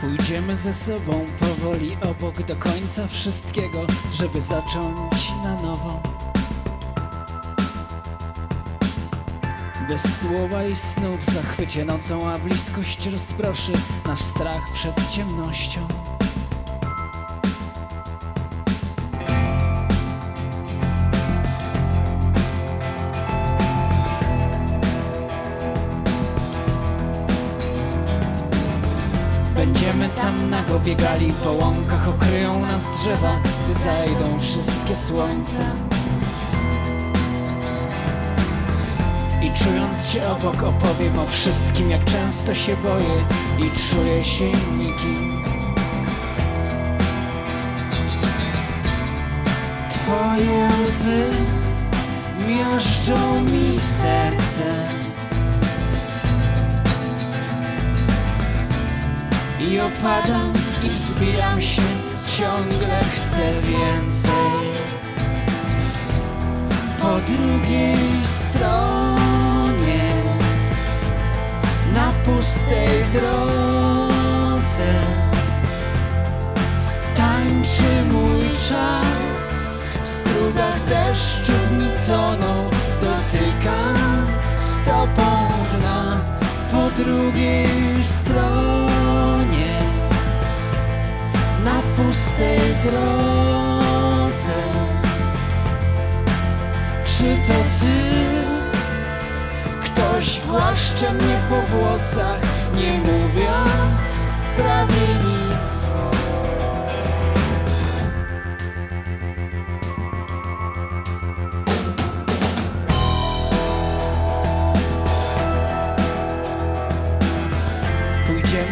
Pójdziemy ze sobą powoli obok do końca wszystkiego, żeby zacząć na nowo. Bez słowa i snów zachwycie nocą, a bliskość rozproszy nasz strach przed ciemnością. Będziemy tam nago biegali, po łąkach okryją nas drzewa, gdy zajdą wszystkie słońce. I czując cię obok opowiem o wszystkim, jak często się boję i czuję się nikim. Twoje łzy miażdżą mi serce. I opadam i wzbijam się, ciągle chcę więcej. Po drugiej stronie, na pustej drodze, tańczy mój czas. W strugach deszczu dni toną, dotykam stopą dna. Po drugiej stronie, pustej drodze. Czy to ty? Ktoś głaszcze mnie po włosach, nie mówiąc prawie nic.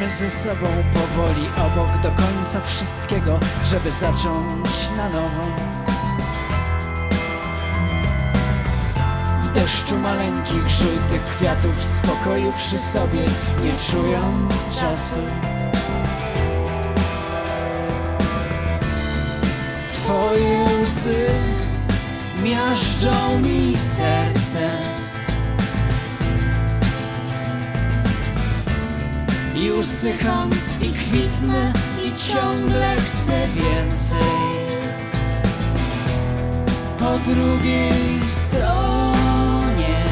Ze sobą powoli obok do końca wszystkiego, żeby zacząć na nowo. W deszczu maleńkich, żółtych kwiatów spokoju przy sobie, nie czując czasu. Twoje łzy miażdżą mi serce. I usycham, i kwitnę, i ciągle chcę więcej. Po drugiej stronie,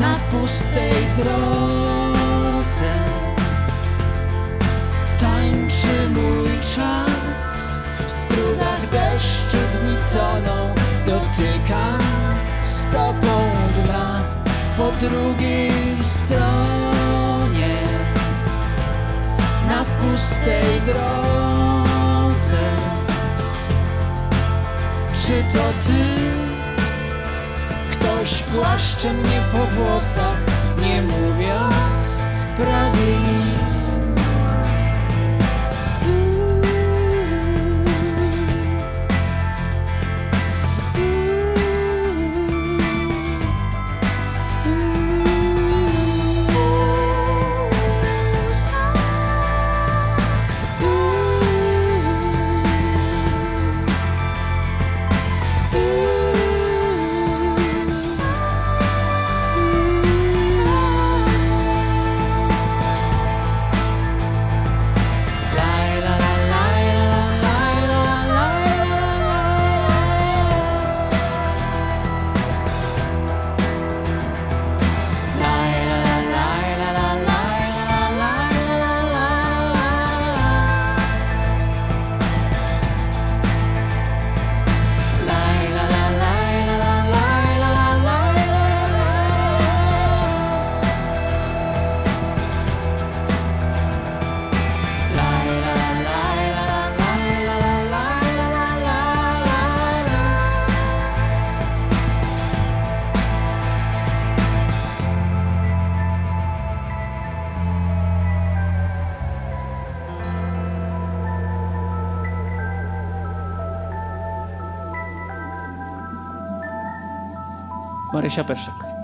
na pustej drodze, tańczy mój czas. W strunach deszczu dni toną, dotykam stopą dna. Po drugiej stronie, pustej drodze. Czy to ty? Ktoś głaszcze mnie po włosach, nie mówiąc Marysia Peszek.